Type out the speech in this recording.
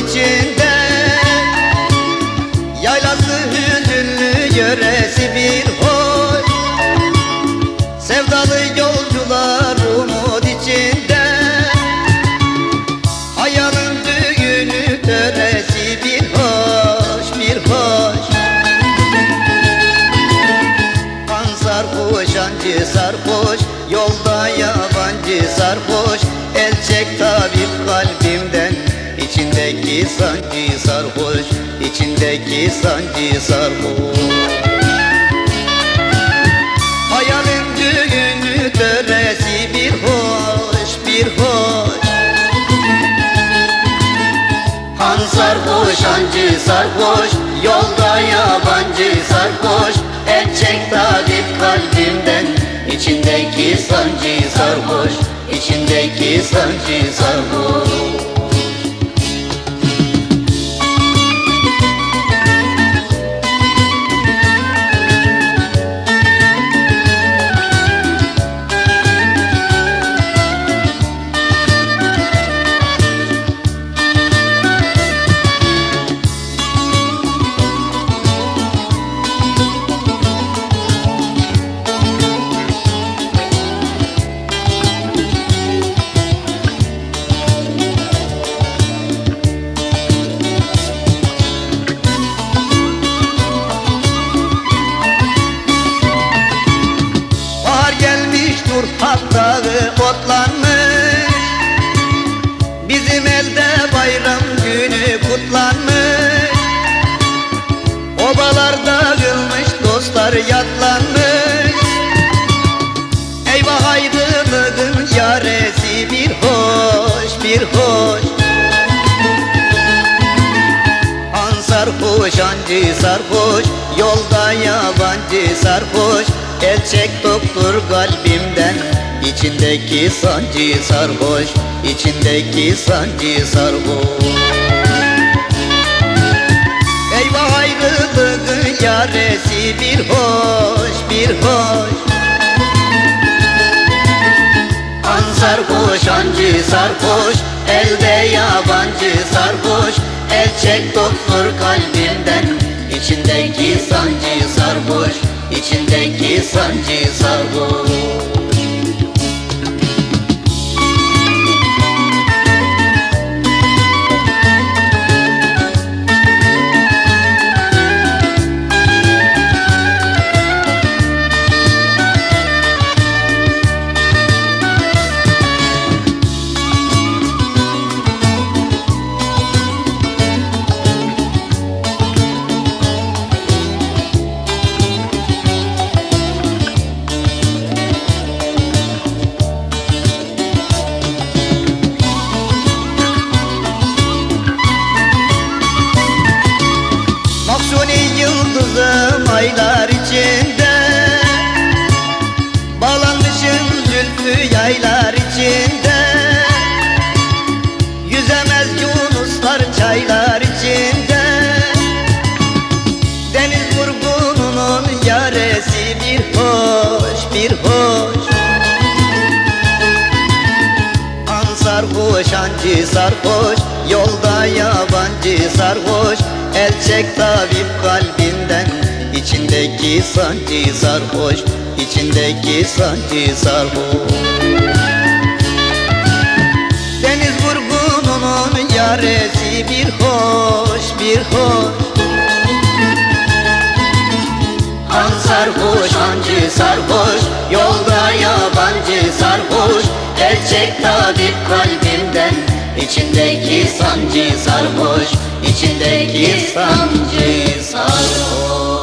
içinde. Yaylası hüzünlü yöresi bir hoy Sevdalı yolcular umut içinde. Hayalın düğünü töresi bir hoş bir hoş. Kansar sarhoş ancı sarhoş Yolda yabancı sarhoş. El çek tabip kalbimden İçindeki sancı sarhoş İçindeki sancı sarhoş. Hayalin düğünü töresi bir hoş bir hoş. Han sarhoş hancı sarhoş Yolda yabancı sarhoş. El çek tabip kalbimden İçindeki sancı sarhoş İçindeki sancı sarhoş yatlanmış Eyvah ayrılığın yaresi bir hoş bir hoş. An sarhoş ancı sarhoş Yolda yabancı sarhoş. El çek doktor kalbimden İçindeki sancı sarhoş İçindeki sancı sarhoş yaresi bir hoş bir hoş. Sarhoş ancı sarhoş Elde yabancı sarhoş. El çek doktor kalbimden İçindeki sancı sarhoş İçindeki sancı sarhoş yaylar içinde. Yüzemez yunuslar çaylar içinde. Deniz vurgununun yaresi bir hoş bir hoş. Sarhoş ancı sarhoş Yolda yabancı sarhoş. El çek tabip kalbinden İçindeki sancı sarhoş İçindeki sancı sarhoş yaresi bir hoş bir hoş. An sarhoş ancı sarhoş Yolda yabancı sarhoş. El çek tabip kalbimden İçindeki sancı sarhoş. İçindeki sancı sarhoş